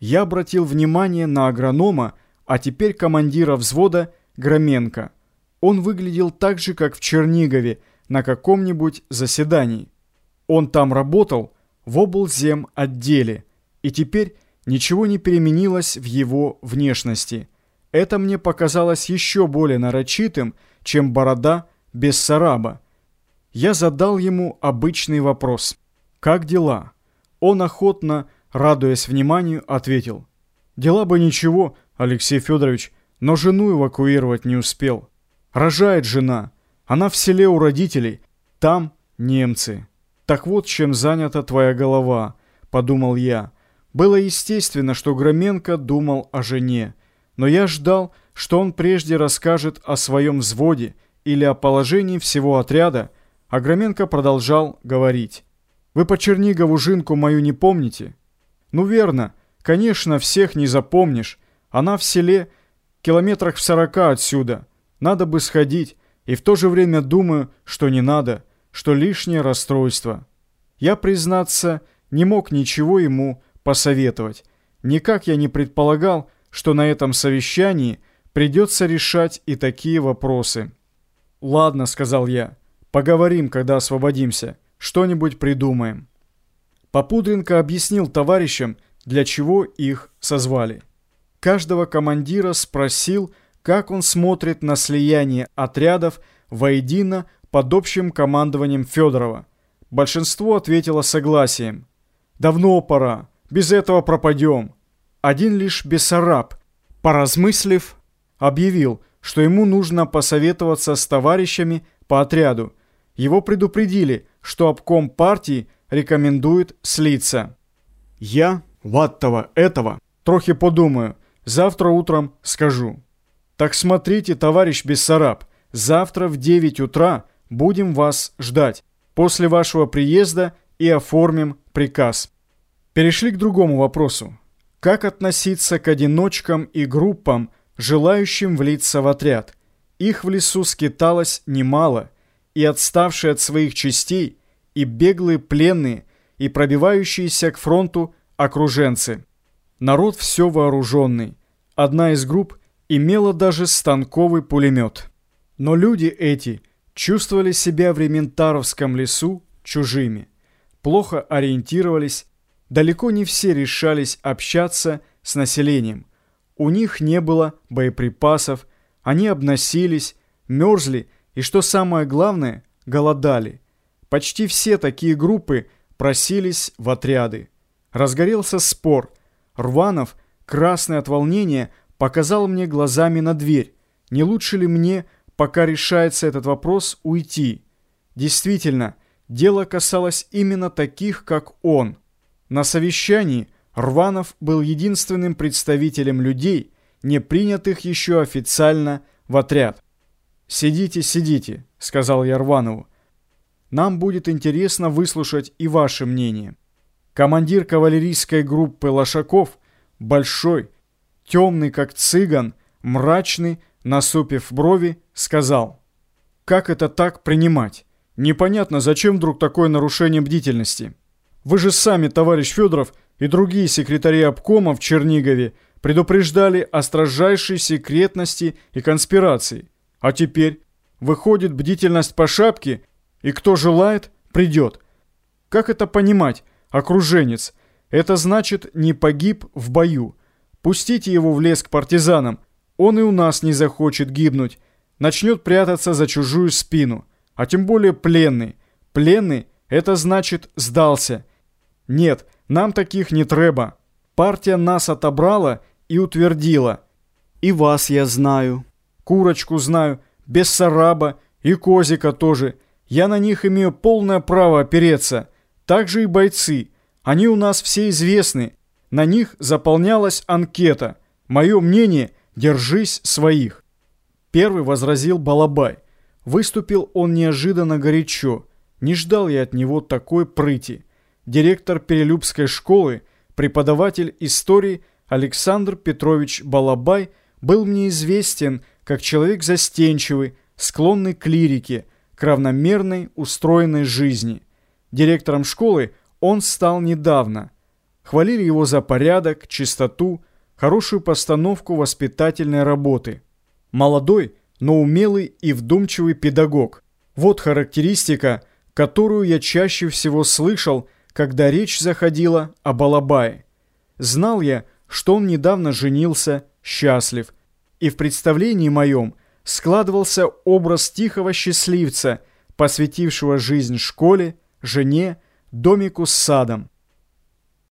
Я обратил внимание на агронома, а теперь командира взвода Громенко. Он выглядел так же, как в Чернигове, на каком-нибудь заседании. Он там работал в облзем отделе, и теперь ничего не переменилось в его внешности. Это мне показалось еще более нарочитым, чем борода без сараба. Я задал ему обычный вопрос. «Как дела?» Он охотно, радуясь вниманию, ответил. «Дела бы ничего, Алексей Федорович, но жену эвакуировать не успел. Рожает жена. Она в селе у родителей. Там немцы. Так вот, чем занята твоя голова», — подумал я. Было естественно, что Громенко думал о жене. Но я ждал, что он прежде расскажет о своем взводе или о положении всего отряда, а Громенко продолжал говорить. «Вы по Чернигову жинку мою не помните?» «Ну верно, конечно, всех не запомнишь. Она в селе, километрах в сорока отсюда. Надо бы сходить, и в то же время думаю, что не надо, что лишнее расстройство». Я, признаться, не мог ничего ему посоветовать. Никак я не предполагал, что на этом совещании придется решать и такие вопросы. «Ладно», — сказал я, — «поговорим, когда освободимся, что-нибудь придумаем». Попудренко объяснил товарищам, для чего их созвали. Каждого командира спросил, как он смотрит на слияние отрядов воедино под общим командованием Федорова. Большинство ответило согласием. «Давно пора, без этого пропадем». Один лишь Бессараб, поразмыслив, объявил, что ему нужно посоветоваться с товарищами по отряду. Его предупредили, что обком партии рекомендует слиться. Я, ваттого этого, трохи подумаю, завтра утром скажу. Так смотрите, товарищ Бессараб, завтра в 9 утра будем вас ждать. После вашего приезда и оформим приказ. Перешли к другому вопросу. Как относиться к одиночкам и группам, желающим влиться в отряд? Их в лесу скиталось немало, и отставшие от своих частей, и беглые пленные, и пробивающиеся к фронту окруженцы. Народ все вооруженный. Одна из групп имела даже станковый пулемет. Но люди эти чувствовали себя в Рементаровском лесу чужими, плохо ориентировались, далеко не все решались общаться с населением. У них не было боеприпасов, они обносились, мерзли и, что самое главное, голодали. Почти все такие группы просились в отряды. Разгорелся спор. Рванов, красный от волнения, показал мне глазами на дверь. Не лучше ли мне, пока решается этот вопрос, уйти? Действительно, дело касалось именно таких, как он – на совещании Рванов был единственным представителем людей, не принятых еще официально в отряд. «Сидите, сидите», — сказал я Рванову. «Нам будет интересно выслушать и ваше мнение». Командир кавалерийской группы Лошаков, большой, темный как цыган, мрачный, насупив брови, сказал, «Как это так принимать? Непонятно, зачем вдруг такое нарушение бдительности?» Вы же сами, товарищ Федоров, и другие секретари обкома в Чернигове предупреждали о строжайшей секретности и конспирации. А теперь выходит бдительность по шапке, и кто желает, придет. Как это понимать, окруженец? Это значит, не погиб в бою. Пустите его в лес к партизанам, он и у нас не захочет гибнуть, начнет прятаться за чужую спину, а тем более пленный. Пленный – это значит сдался – нет, нам таких не треба. Партия нас отобрала и утвердила. И вас я знаю. Курочку знаю, Бессараба и Козика тоже. Я на них имею полное право опереться. Также и бойцы. Они у нас все известны. На них заполнялась анкета. Мое мнение – держись своих. Первый возразил Балабай. Выступил он неожиданно горячо. Не ждал я от него такой прыти директор Перелюбской школы, преподаватель истории Александр Петрович Балабай был мне известен как человек застенчивый, склонный к лирике, к равномерной, устроенной жизни. Директором школы он стал недавно. хвалили его за порядок, чистоту, хорошую постановку воспитательной работы. Молодой, но умелый и вдумчивый педагог. Вот характеристика, которую я чаще всего слышал, когда речь заходила о Балабае. Знал я, что он недавно женился, счастлив, и в представлении моем складывался образ тихого счастливца, посвятившего жизнь школе, жене, домику с садом.